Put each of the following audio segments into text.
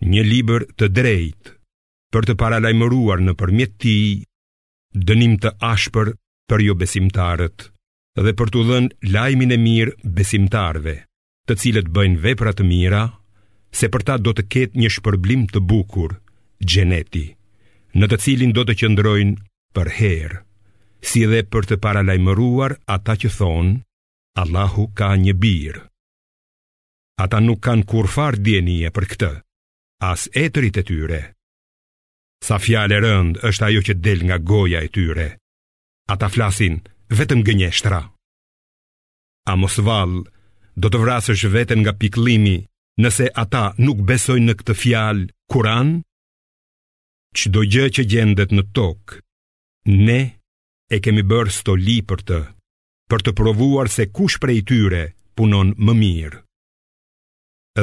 Një libër të drejtë për të paralajmëruar nëpërmjet tij dënim të ashpër për jobesimtarët dhe për t'u dhënë lajmin e mirë besimtarëve të cilët bëjnë vepra të mira se për ta do të ketë një shpërblim të bukur xheneti në të cilin do të qëndrojnë përherë si dhe për të paralajmëruar ata që thonë, Allahu ka një bir. Ata nuk kanë kurrfarë dijenie për këtë, as etërit e tyre. Sa fjalë e rëndë është ajo që del nga goja e tyre. Ata flasin vetëm gënjeshtra. A mos vallë, do të vrasësh veten nga pikëllimi nëse ata nuk besojnë në këtë fjalë, Kuran? Çdo gjë që gjendet në tokë, ne e kemi bërë stoli për të. për të provuar se kush prej tyre punon më mirë.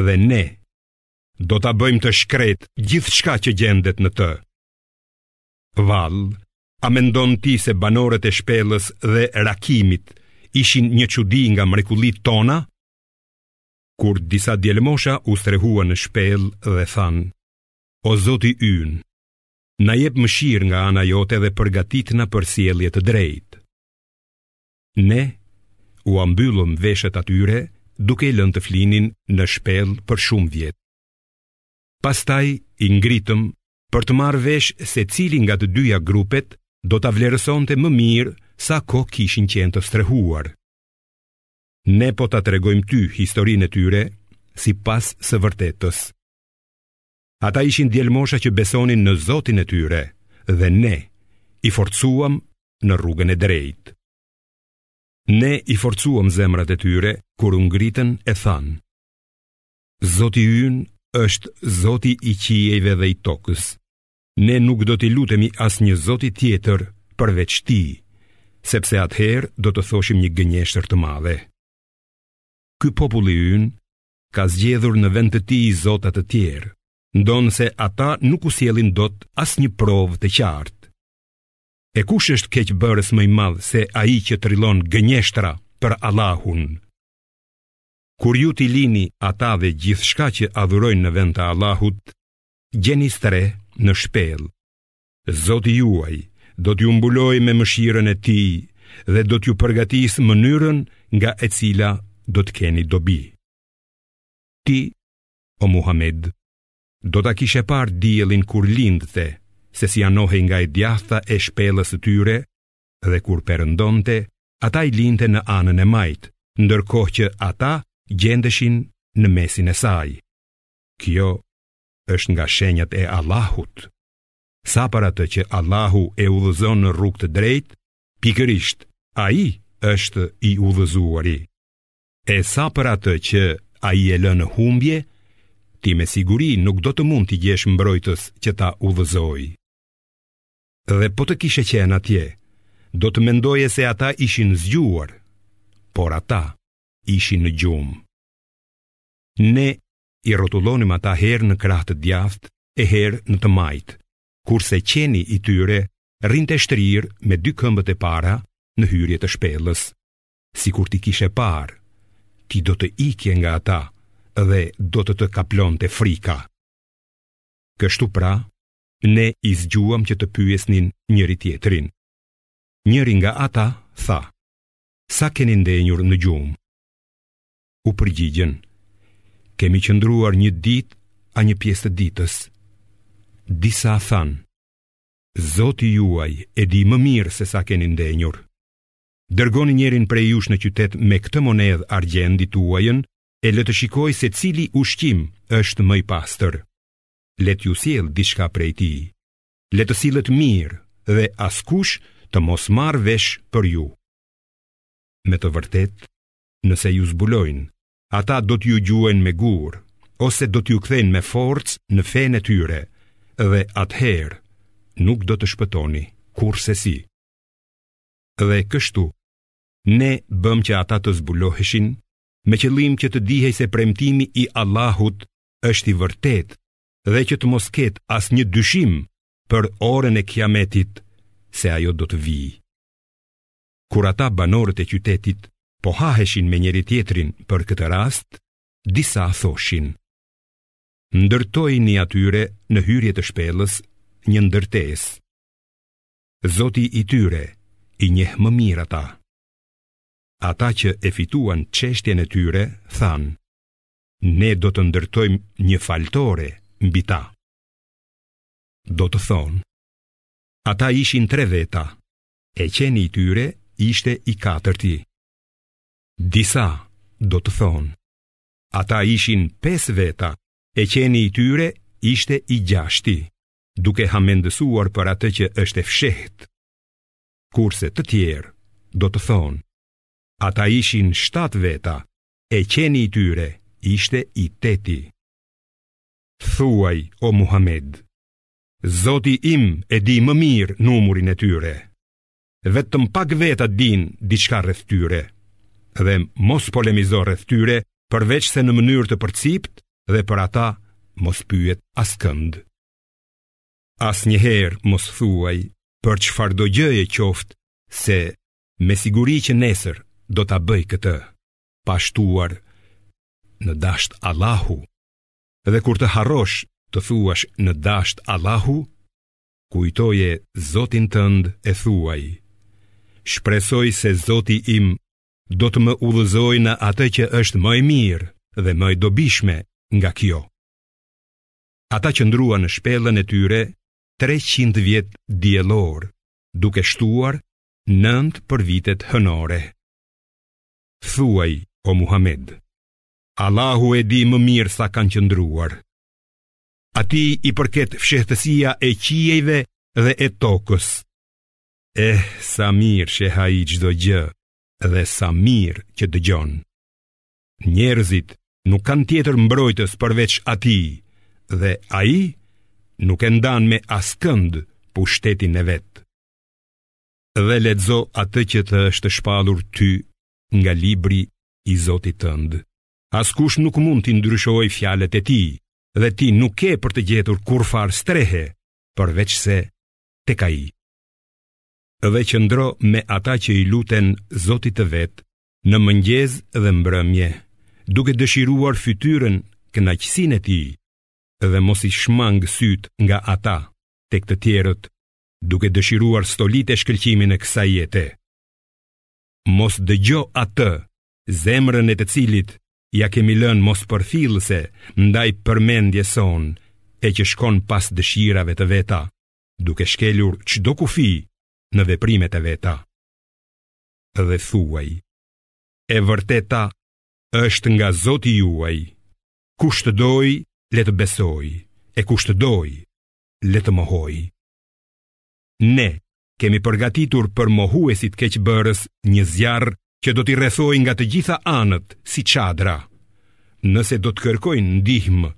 Dhe ne do ta bëjmë të shkretë gjithçka që gjendet në të. Vallë, a mendon ti se banorët e Shpellës dhe Rakimit ishin një çudi nga mrekullitë tona? Kur disa djelmosha u strehuan në Shpellë dhe thanë: O Zoti ynë, na jep mëshirë nga ana jote dhe përgatitna për sjellje të drejtë. Ne ua mbyllëm veshët atyre duke i lënë të flinin në shpellë për shumë vjet. Pastaj i ngritëm për të marrë vesh se cili nga të dyja grupet do ta vlerësonte më mirë sa kohë kishin qenë të strehuar. Ne po ta tregojmë ty historinë e tyre sipas së vërtetës. Ata ishin djelmosha që besonin në Zotin e tyre dhe ne i forcuam në rrugën e drejtë. Ne i forcuam zemrat e tyre kur u ngritën e thanë: Zoti ynë është Zoti i qiejve dhe i tokës. Ne nuk do t'i lutemi asnjë zoti tjetër përveç Tij, sepse atëherë do të thoshim një gënjeshtër të madhe. Ky populli ynë ka zgjedhur në vend të tij zota të tjerë, ndonëse ata nuk u sjellin dot asnjë provë të qartë. E kush është keqbërës më i madh se ai që trillon gënjeshtra për Allahun? Kur ju t'i lini ata dhe gjithçka që adhurojnë në vend të Allahut, gjeni strehë në shpellë. Zoti juaj do t'ju mbulojë me mëshirën e tij dhe do t'ju përgatisë mënyrën nga e cila do të keni dobi. Ti, o Muhammed, do ta kishe parë diellin kur lindte, se si anohej nga e djathta e shpellës së tyre dhe kur perëndonte, ata i linte në anën e majtë, ndërkohë që ata gjendeshin në mesin e saj. Kjo është nga shenjat e Allahut. Sa për atë që Allahu e udhëzon në rrugë të drejtë, pikërisht ai është i udhëzuari. E sa për atë që ai e lë në humbje, ti me siguri nuk do të mund t'i gjesh mbrojtës që ta udhëzojë. Dhe po të kishe qenë atje, do të mendoje se ata ishin zgjuar, por ata ishin në gjumë. Ne i rrotullonim ata herë në krah të djathtë e herë në të majtë, kurse qeni i tyre rrinte shtrirë me dy këmbët e para në hyrje të shpellës. Sikur t'i kishe parë, ti do të ikje nga ata dhe do të të kaplonte frika. Kështu pra, ne i zgjuam që të pyesnin njëri-tjetrin. Njëri nga ata tha, sa keni ndenjur në gjumë? u përgjigjën, kemi qëndruar një ditë a një pjesë të ditës. Disa thanë, Zoti juaj e di më mirë se sa keni ndenjur. Dërgoni njerin prej jush në qytet me këtë monedhë argjendi tuajën e le të shikojë se cili ushqim është më i pastër. Le t'ju sjellë diçka prej tij. Le të sillet mirë dhe askush të mos marrë vesh për ju. Me të vërtetë, nëse ju zbulojnë, ata do t'ju gjuajnë me gurë, ose do t'ju kthejnë me forcë në fenë e tyre, dhe atëherë nuk do të shpëtoni kurrsesi. Dhe kështu, ne bëmë që ata të zbuloheshin, me qëllim që të dihej se premtimi i Allahut është i vërtetë dhe që të mos ketë asnjë dyshim për orën e kiametit se ajo do të vijë. kur ata banorët e qytetit po haheshin me njëri-tjetrin për këtë rast, disa thoshin. Ndërtojini atyre në hyrje të shpellës një ndërtesë. Zoti i tyre i njeh më mirë ata. Ata që e fituan çështjen e tyre, thanë, ne do të ndërtojmë një faltore mbi ta. Do të thonë, ata ishin tre veta, e qeni i tyre ishte i katërti. Disa do të thonë, ata ishin pesë veta, e qeni i tyre ishte i gjashti, duke hamendësuar për atë që është e fsheht. Kurse të tjerë do të thonë, ata ishin shtatë veta, e qeni i tyre ishte i teti. Thuaj, o Muhammed, Zoti im e di më mirë numurin e tyre. Vetëm pak veta dinë diçka rreth tyre. Dhe mos polemizo rreth tyre, përveçse në mënyrë të përciptë dhe për ata mos pyet askënd. Asnjëherë mos thuaj për çfarëdo gjëje qoftë se me siguri që nesër do ta bëj këtë, pa shtuar në dashtë Allahu. Dhe kur të harrosh të thuash në dashtë Allahu, kujtoje Zotin tënd e thuaj, shpresoj se Zoti im do të më udhëzojë në atë që është më e mirë dhe më e dobishme nga kjo. Ata qëndruan në shpellën e tyre 300 vjet diellorë, duke shtuar nëntë për vitet hënore. Thuaj, o Muhammed, Allahu e di më mirë sa kanë qëndruar. Atij i përket fshehtësia e qiejve dhe e tokës. Eh, sa mirë sheh Ai çdo gjë dhe sa mirë që dëgjon. Njerëzit nuk kanë tjetër mbrojtës përveç Atij dhe Ai nuk e ndan me askënd pushtetin e vet. Dhe lexo atë që të është shpallur ty nga libri i Zotit tënd. Askush nuk mund t'i ndryshojë fjalët e tij dhe ti nuk ke për të gjetur kurrfarë strehe përveçse tek Ai. Dhe qëndro me ata që i luten Zotit të vet në mëngjes dhe mbrëmje, duke dëshiruar fytyrën, kënaqësinë e Tij, dhe mos i shmang sytë nga ata tek të tjerët, duke dëshiruar stolitë e shkëlqimin e kësaj jete. mos dëgjo atë, zemrën e të cilit ia kemi lënë mospërfillëse ndaj përmendjes sonë e që shkon pas dëshirave të veta, duke shkelur çdo kufi në veprimet e veta. Dhe thuaj, e vërteta është nga zoti juaj, kush të dojë, le të besojë, e kush të dojë, le të mohojë. Ne, kemi përgatitur për mohuesit keqbërës një zjarr që do t'i rrethojë nga të gjitha anët si çadra. Nëse do të kërkojnë ndihmë,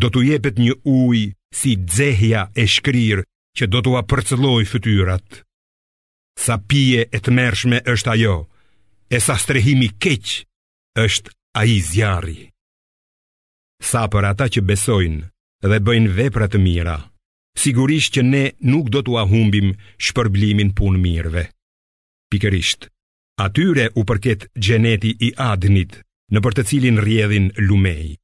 do t'u jepet një ujë si xehja e shkrirë që do t'ua përcëllojë fytyrat. Sa pije e tmerrshme është ajo, e sa strehim i keq është ai zjarri. Sa për ata që besojnë dhe bëjnë vepra të mira, sigurisht që ne nuk do t'ua humbim shpërblimin punëmirëve. Pikërisht, atyre u përket xheneti i Adnit nëpër të cilin rrjedhin lumenj.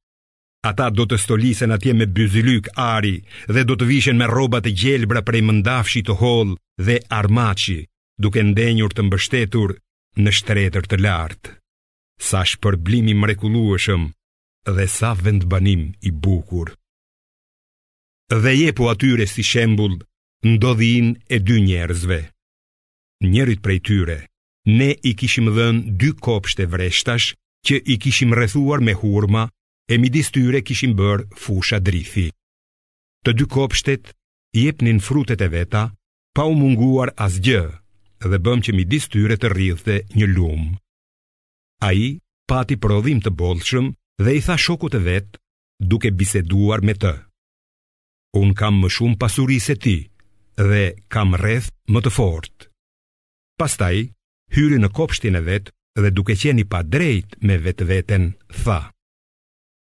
Ata do të stolisen atje me byzylykë ari dhe do të vishen me rroba të gjelbra prej mëndafshi të hollë dhe armaçi, duke ndenjur të mbështetur në shtretër të lartë. Sa shpërblim i mrekullueshëm dhe sa vendbanim i bukur. dhe jepu atyre si shembull ndodhinë e dy njerëzve. Njërit prej tyre, ne i kishim dhënë dy kopshte vreshtash që i kishim rrethuar me hurma e midis tyre kishim bërë fusha drithi. Të dy kopshtet jepnin frutet e veta pa u munguar asgjë dhe bëmë që midis tyre të rridhte një lum. Ai pati prodhim të bollshëm dhe i tha shokut të vet duke biseduar me të. Unë kam më shumë pasuri se ti dhe kam rreth më të fortë. Pastaj, hyri në kopshtin e vet dhe duke qenë i padrejtë me vetveten, tha.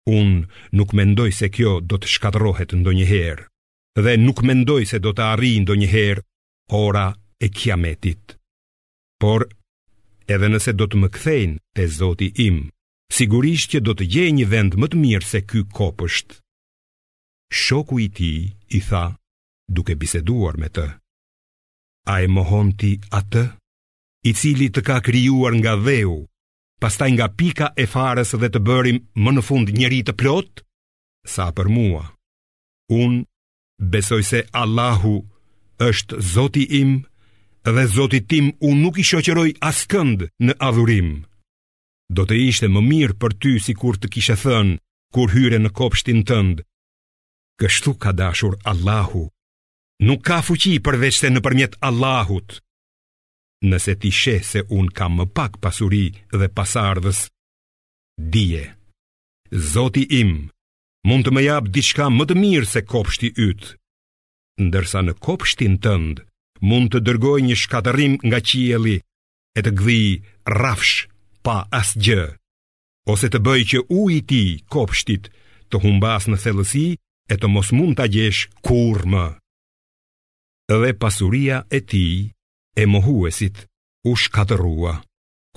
Unë nuk mendoj se kjo do të shkatërrohet ndonjëherë dhe nuk mendoj se do të arrijë ndonjëherë ora e kiametit. Por, edhe nëse do të më kthejnë te Zoti im, Sigurisht që do të gjej një vend më të mirë se ky kopsht. Shoku i tij i tha, duke biseduar me të. A e mohon ti atë, i cili të ka krijuar nga dheu, pastaj nga pika e farës dhe të bëri më në fund njeri të plotë? Sa për mua, unë besoj se Allahu është Zoti im dhe Zotit tim unë nuk i shoqëroj askënd në adhurim. Do të ishte më mirë për ty sikur të kishe thënë, kur hyre në kopshtin tënd. Kështu ka dashur Allahu, nuk ka fuqi përveçse nëpërmjet Allahut. Nëse ti sheh se unë kam më pak pasuri dhe pasardhës, dije, Zoti im, mund të më japë diçka më të mirë se kopshti yt, ndërsa në kopshtin tënd mund të dërgojë një shkatërrim nga qielli e të gdhijë rrafsh pa asgjë, ose të bëjë që uji i atij kopshtit të humbasë në thellësi e të mos mund ta gjesh kurrë më. Dhe pasuria e tij e mohuesit u shkatërrua,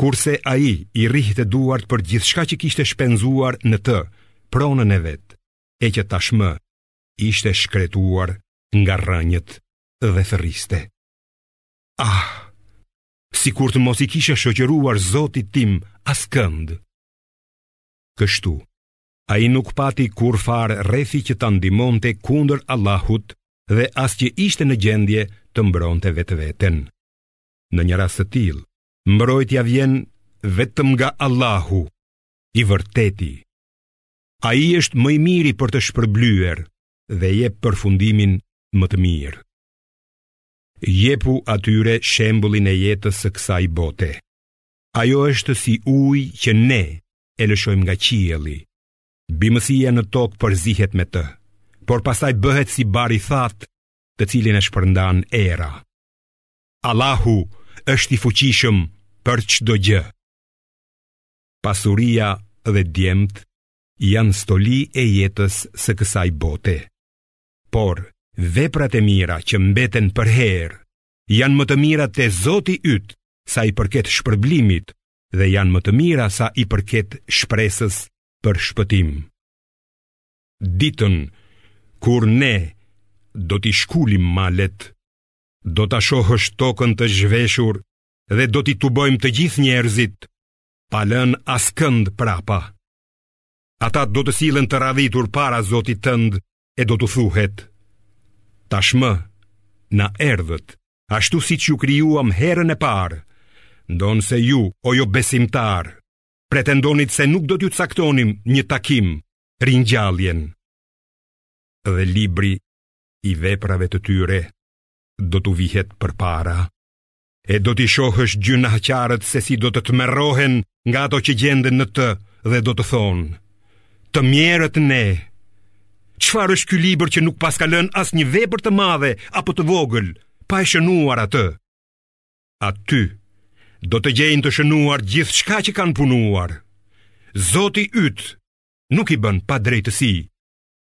kurse ai i rrihte duart për gjithçka që kishte shpenzuar në të pronën e vet, e që tashmë ishte shkretuar nga rrënjët dhe thërriste. Ah, sikur të mos i kisha shoqëruar Zotit tim askënd. Kështu, ai nuk pati kurrfarë rrethi që ta ndihmonte kundër Allahut dhe as që ishte në gjendje të mbronte vetveten. Në një rast të tillë, mbrojtja vjen vetëm nga Allahu, i vërteti. Ai është më i miri për të shpërblyer dhe jep përfundimin më të mirë. Jepu atyre shembullin e jetës së kësaj bote. Ajo është si ujë që ne e lëshojmë nga qielli. Bimësia në tokë përzihet me të, por pastaj bëhet si bar i thatë, të cilin e shpërndan era. Allahu është i fuqishëm për çdo gjë. Pasuria dhe djemtë janë stoli e jetës së kësaj bote. por veprat e mira që mbeten përherë janë më të mira te Zoti yt sa i përket shpërblimit dhe janë më të mira sa i përket shpresës për shpëtim. Ditën kur ne do t'i shkulim malet, do ta shohësh tokën të zhveshur dhe do t'i tubojmë të gjithë njerëzit, pa lënë askënd prapa. Ata do të sillen të radhitur para Zotit tënd e do t'u thuhet: Tashmë na erdhët, ashtu siç ju krijuam herën e parë, ndonëse ju o jobesimtarë pretendonit se nuk do t'ju caktonim një takim ringjalljen. Dhe libri i veprave të tyre do t'u vihet përpara. e do t'i shohësh gjynahqarët se si do të tmerrohen nga ato që gjenden në të dhe do të thonë, të mjerët ne, çfarë është ky libër që nuk paska lënë asnjë vepër të madhe apo të vogël, pa e shënuar atë? Aty, do të gjejnë të shënuar gjithçka që kanë punuar. Zoti yt nuk i bën padrejtësi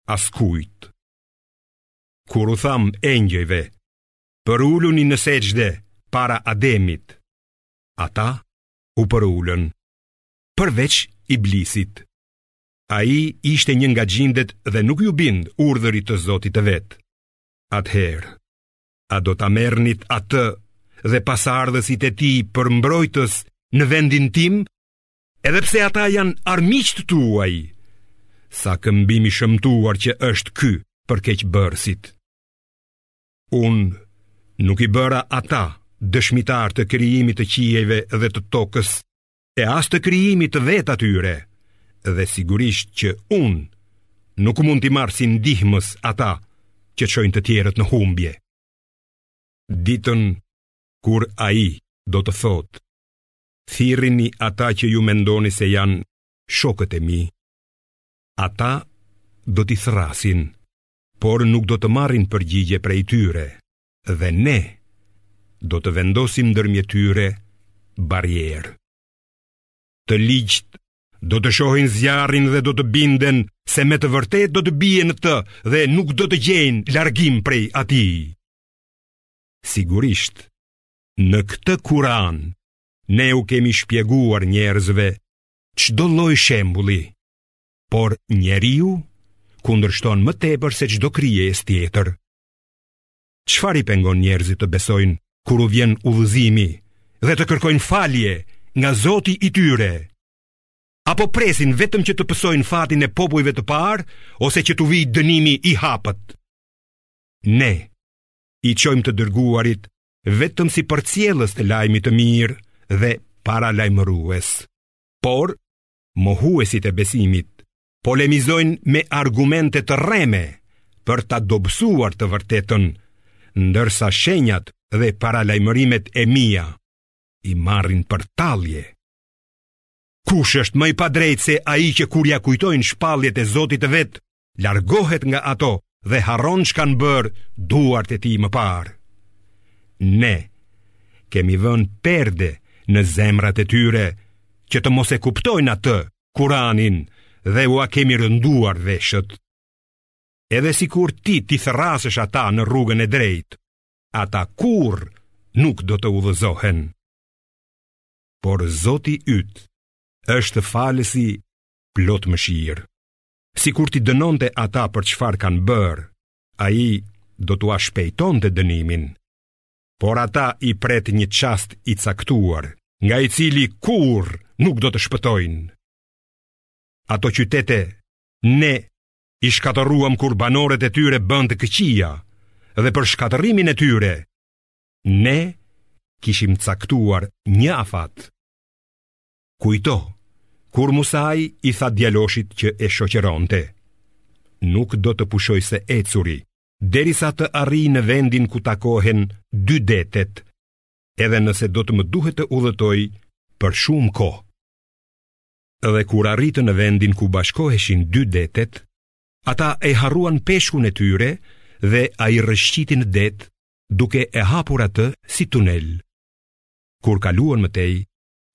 askujt. Kur u thamë engjëjve, përuluni në sexhde para Ademit. Ata u përulën, përveç Iblisit. Ai ishte një nga xhindet dhe nuk iu bind urdhërit të Zotit të vet. Atëherë, a do ta merrnit atë dhe pasardhësit e tij për mbrojtës në vendin tim, edhe pse ata janë armiqtë tuaj, sa këmbim i shëmtuar që është ky për keqbërësit. Unë nuk i bëra ata dëshmitar të krijimit të qiejve dhe të tokës, e as të krijimit të vetë atyre, dhe sigurisht që unë nuk mund t'i marr si ndihmës ata që çojnë të tjerët në humbje. Ditën kur ai do të thotë, thirrini ata që ju mendoni se janë shokët e mi, ata do t'i thërrasin, por nuk do të marrin përgjigje prej tyre dhe ne do të vendosim ndërmjet tyre barrierë. Të ligjtë do të shohin zjarrin dhe do të binden se me të vërtetë do të bien në të dhe nuk do të gjejnë largim prej atij. Sigurisht, në këtë Kuran, ne u kemi shpjeguar njerëzve çdo lloj shembulli, por njeriu kundërshton më tepër se çdo krijesë tjetër. Çfarë i pengon njerëzit të besojnë kur u vjen udhëzimi dhe të kërkojnë falje nga Zoti i tyre? Apo presin vetëm që të pësojnë fatin e popujve të parë ose që t'u vijë dënimi i hapët? Ne i çojmë të dërguarit vetëm si përcjellës të lajmit të mirë dhe paralajmërues. Por mohuesit e besimit polemizojnë me argumente të rreme për ta dobësuar të vërtetën, ndërsa shenjat dhe paralajmërimet e mia i marrin për tallje. Kush është më i padrejtë se ai që kur ia kujtojnë shpalljet e Zotit të vet, largohet nga ato dhe harron ç'kanë bërë duart e tij më parë. Ne kemi vënë perde në zemrat e tyre që të mos e kuptojnë atë Kuranin dhe ua kemi rënduar veshët. Edhe sikur ti t'i thërrasësh ata në rrugën e drejtë, ata kurrë nuk do të udhëzohen. Por Zoti yt është falësi plot mëshirë. sikur t'i dënonte ata për çfarë kanë bërë, ai do t'ua shpejtonte dënimin. Por ata i pret një çast i caktuar, nga i cili kurrë nuk do të shpëtojnë. Ato qytete, ne i shkatërruam kur banorët e tyre bënë të këqija, dhe për shkatërrimin e tyre, ne kishim caktuar një afat. Kujto, kur Musai i tha djaloshit që e shoqëronte, nuk do të pushoj së ecuri, derisa të arrij në vendin ku takohen dy detet, edhe nëse do të më duhet të udhëtoj për shumë kohë. Dhe kur arritën në vendin ku bashkoheshin dy detet, ata e harruan peshkun e tyre dhe ai rrëshqiti në det duke e hapur atë si tunel. Kur kaluan më tej,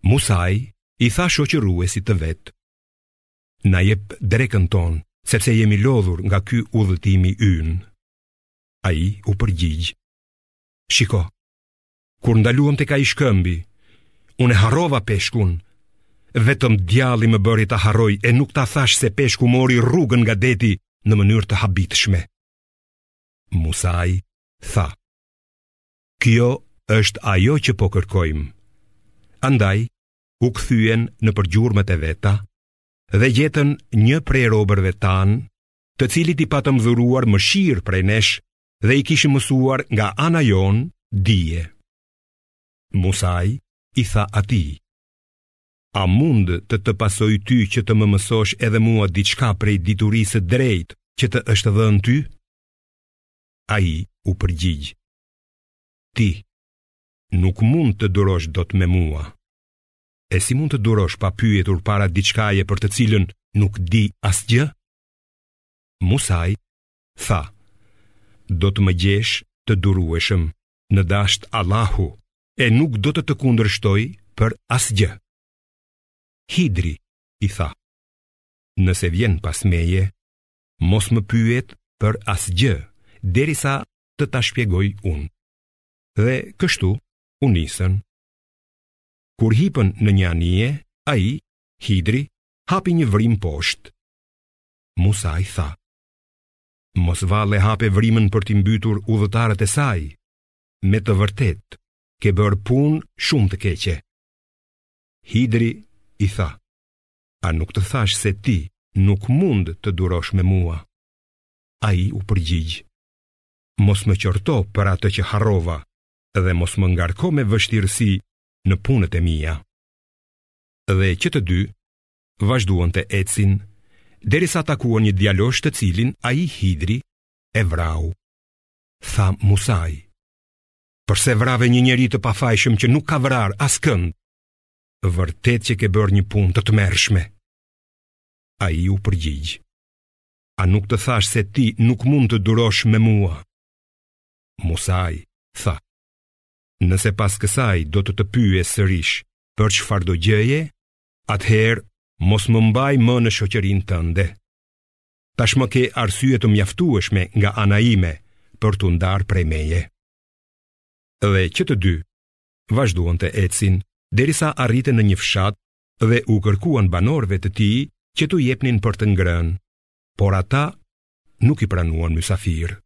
Musai i tha shoqëruesit të vet, Na jep drekën tonë, sepse jemi lodhur nga ky udhëtimi ynë. Ai u përgjigj. Shiko, kur ndaluam tek ai shkëmbi, unë e harrova peshkun, vetëm djalli më bëri ta harroj e nuk ta thashë se peshku mori rrugën nga deti në mënyrë të habitshme. Musai tha. Kjo është ajo që po kërkojmë. Andaj, u kthyen nëpër gjurmët e veta dhe gjetën një prej robërve tanë, të cilit i patëm dhuruar mëshirë prej nesh dhe i kishim mësuar nga ana jonë dije. Musai i tha atij, a mund të të pasoj ty që të më mësosh edhe mua diçka prej diturisë së drejtë që të është dhënë ty? Ai u përgjigj, Ti nuk mund të durosh dot me mua. E si mund të durosh pa pyetur para diçkaje për të cilën nuk di asgjë? Musai tha, Do të më gjesh të durueshëm, në dashtë Allahu e nuk do të të kundërshtoj për asgjë. Hidri i tha, Nëse vjen pas meje, Mos më pyet për asgjë, derisa të ta shpjegoj unë. Dhe kështu, u nisën. Kur hipën në një anije, ai, Hidri, hapi një vrimë poshtë. Musai tha, mos vallë e hape vrimën për t'i mbytur udhëtarët e saj, me të vërtetë, ke bërë punë shumë të keqe. Hidri i tha, a nuk të thashë se ti nuk mund të durosh me mua? Ai u përgjigj. Mos më qorto për atë që harrova dhe mos më ngarko me vështirësi në punët e mia. Dhe që të dy, vazhduan të ecin, derisa takuan një djalosh të cilin ai Hidri e vrau. Tha Musai, përse vrave një njeri të pafajshëm që nuk ka vrarë askënd, vërtet që ke bërë një punë të tmerrshme. Ai u përgjigj: A nuk të thashë se ti nuk mund të durosh me mua? Musai tha: Nëse pas kësaj do të të pyes sërish për çfarëdo gjëje, atëherë mos më mbaj më në shoqërinë tënde. Tashmë ke arsye të mjaftueshme nga ana ime për t'u ndarë prej meje. Dhe që të dy vazhduan të ecin, derisa arritën në një fshat dhe u kërkuan banorëve të tij që t'u jepnin për të ngrënë, por ata nuk i pranuan mysafirë.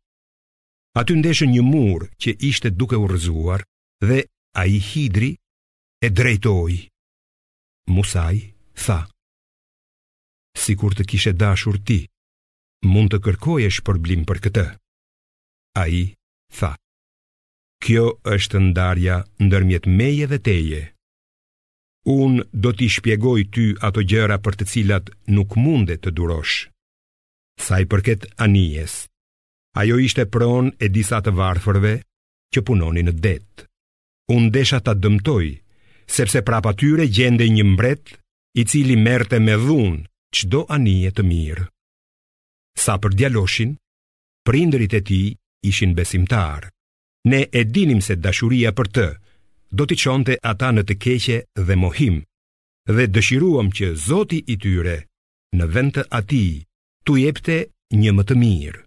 Aty ndeshën një mur që ishte duke u rrëzuar dhe ai Hidri e drejtoi. Musai tha, sikur të kishe dashur ti, mund të kërkoje shpërblim për këtë. Ai tha, Kjo është ndarja ndërmjet meje dhe teje. Unë do t'i shpjegoj ty ato gjëra për të cilat nuk munde të durosh. Sa i përket anijes, ajo ishte pronë e disa të varfërve që punonin në det. Unë desha ta dëmtoj, sepse prapa tyre gjendej një mbret i cili merrte me dhunë çdo anije të mirë. Sa për djaloshin, Prindërit e tij ishin besimtarë. Ne e dinim se dashuria për të do t'i çonte ata në të keqe dhe mohim, dhe dëshiruam që Zoti i tyre, në vend të atij, t'u jepte një më të mirë,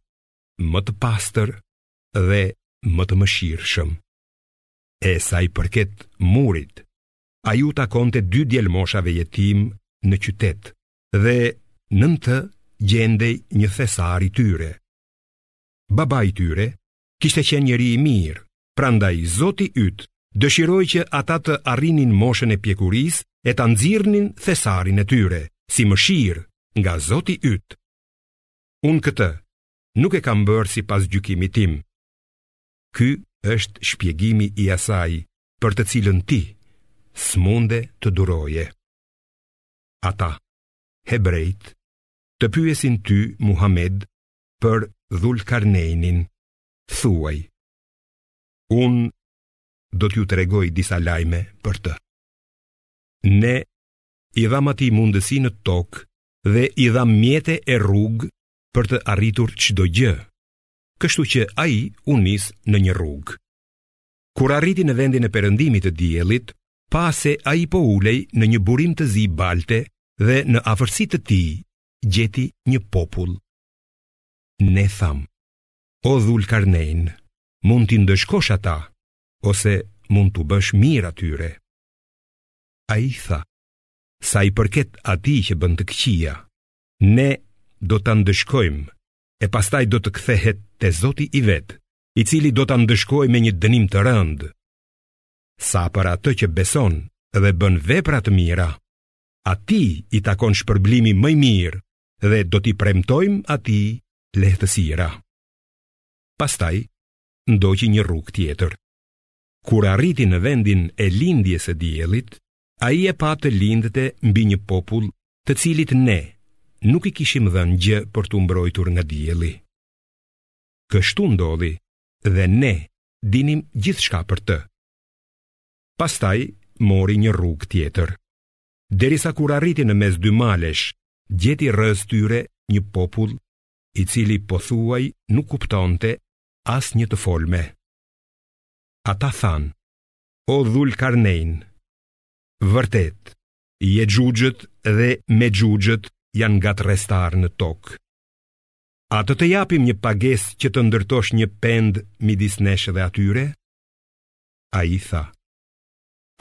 më të pastër dhe më të mëshirshëm. E sa i përket murit, ai u takonte dy djelmoshave jetimë në qytet, dhe nën të gjendej një thesar i tyre. Baba i tyre kishte qenë njeri i mirë, prandaj Zoti yt dëshiroi që ata të arrinin moshën e pjekurisë e ta nxirrnin thesarin e tyre si mëshirë nga Zoti yt. Unë këtë nuk e kam bërë sipas gjykimit tim. Ky është shpjegimi i asaj për të cilën ti s'munde të duroje. ata, hebrenjtë, të pyesin ty, Muhamed, për Dhulkarnejnin, thuaj, unë do t'ju tregoj disa lajme për të. Ne i dhamë atij mundësi në tokë dhe i dhamë mjete e rrugë për të arritur çdo gjë, kështu që ai u nis në një rrugë. Kur arriti në vendin e perëndimit të diellit, pa se ai po ulej në një burim të zi balte dhe në afërsi të tij gjeti një popull. Ne thamë, o Dhulkarnejn, mund t'i ndëshkosh ata, ose mund t'u bësh mirë atyre. Ai tha, sa i përket atij që bën të këqija, ne do ta ndëshkojmë e pastaj do të kthehet te Zoti i vet, i cili do ta ndëshkojë me një dënim të rëndë. Sa për atë që beson dhe bën vepra të mira, atij i takon shpërblimi më i mirë dhe do t'i premtojmë atij lehtësira. Pastaj ndoqi një rrugë tjetër. Kur arriti në vendin e lindjes së diellit, ai e pa të lindte mbi një popull të cilit ne nuk i kishim dhënë gjë për t'u mbrojtur nga dielli. kështu ndodhi dhe ne dinim gjithçka për të. Pastaj mori një rrugë tjetër. Derisa kur arriti në mes dy malesh, gjeti rrëzë tyre një popull i cili pothuaj nuk kuptonte asnjë të folme. Ata thanë, o Dhulkarnejn, vërtet, jexhuxhët dhe mexhuxhët janë ngatërrestarë në tokë. A të të japim një pagesë që të ndërtosh një pendë midis nesh dhe atyre? Ai tha,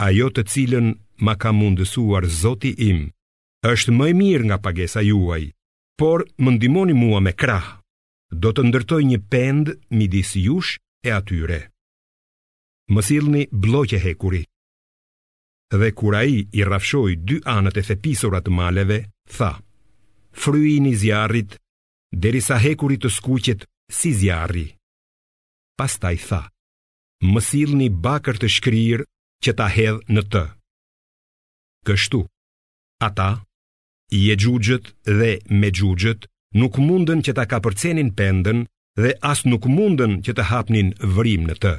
ajo të cilën ma ka mundësuar Zoti im, është më e mirë nga pagesa juaj, por më ndihmoni mua me krah, do të ndërtoj një pendë midis jush e atyre. Më sillni blloqe hekuri. Dhe kur ai i rrafshoi dy anët e thepisura të maleve, tha: Fryini zjarrit derisa hekuri të skuqet si zjarri. Pastaj tha: Më sillni bakër të shkrirë që ta hedh në të. Kështu, ata, jexhuxhët dhe mexhuxhët, nuk mundën që ta kapërcenin pendën dhe as nuk mundën që të hapnin vrimë në të.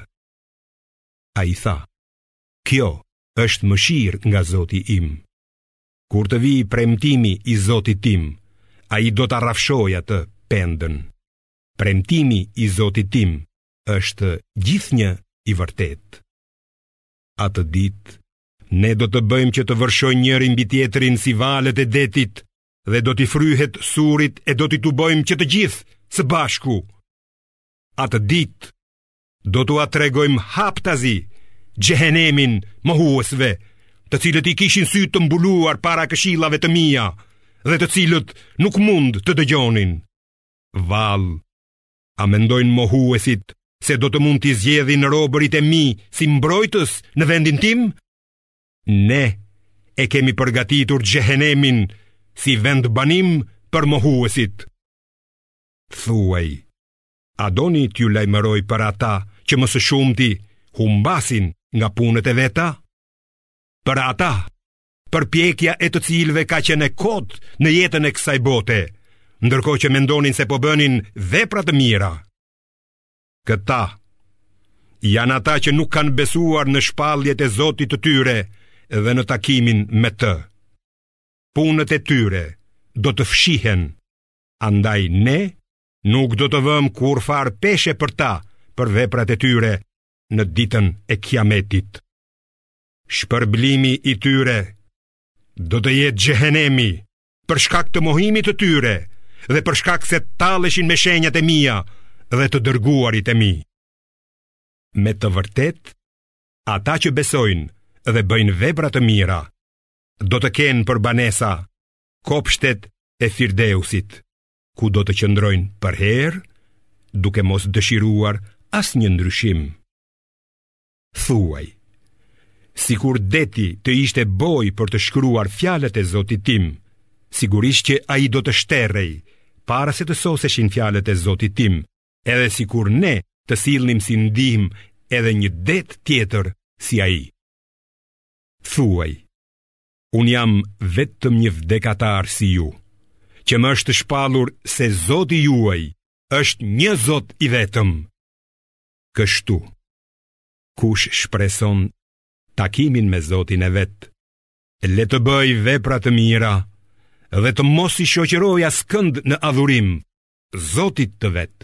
Ai tha, Kjo është mëshirë nga Zoti im. Kur të vijë premtimi i Zotit tim, ai do ta rrafshojë atë pendën. Premtimi i Zotit tim është gjithnjë i vërtetë. Atë ditë ne do të bëjmë që të vërshojnë njëri mbi tjetrin si valët e detit dhe do t'i fryhet surit e do t'i tubojmë që të gjithë së bashku. Atë ditë Do t'ua tregojmë haptazi xhehenemin mohuesve, të cilët i kishin sytë të mbuluar para këshillave të mia dhe të cilët nuk mund të dëgjonin. Vallë, a mendojnë mohuesit se do të mund t'i zgjedhin robërit e mi si mbrojtës në vendin tim? Ne e kemi përgatitur xhehenemin si vendbanim për mohuesit. Thuaj, A doni t'ju lajmëroj për ata që më së shumti humbasin nga punët e veta? Për ata, përpjekja e të cilëve ka qenë e kotë në jetën e kësaj bote, ndërkohë që mendonin se po bënin vepra të mira. Këta, janë ata që nuk kanë besuar në shpalljet e Zotit të tyre dhe në takimin me të. Punët e tyre do të fshihen, andaj ne Nuk do të vëmë kurrfarë peshe për ta për veprat e tyre në ditën e kiametit. Shpërblimi i tyre do të jetë xhehenemi për shkak të mohimit të tyre dhe për shkak se talleshin me shenjat e mia dhe të dërguarit e mi. Me të vërtetë, ata që besojnë dhe bëjnë vepra të mira, do të kenë për banesa kopshtet e firdeusit. ku do të qëndrojnë përherë, duke mos dëshiruar asnjë ndryshim. Thuaj, sikur deti të ishte bojë për të shkruar fjalët e zotit tim, sigurisht që ai do të shterej, para se të soseshin fjalët e zotit tim, edhe sikur ne të sillnim si ndihmë edhe një det tjetër si ai. Thuaj, Unë jam vetëm një vdekatar si ju, që më është shpallur se Zoti juaj është një Zot i vetëm. Kështu, kush shpreson takimin me Zotin e vet, le të bëjë vepra të mira dhe të mos i shoqërojë askënd në adhurim Zotit të vet.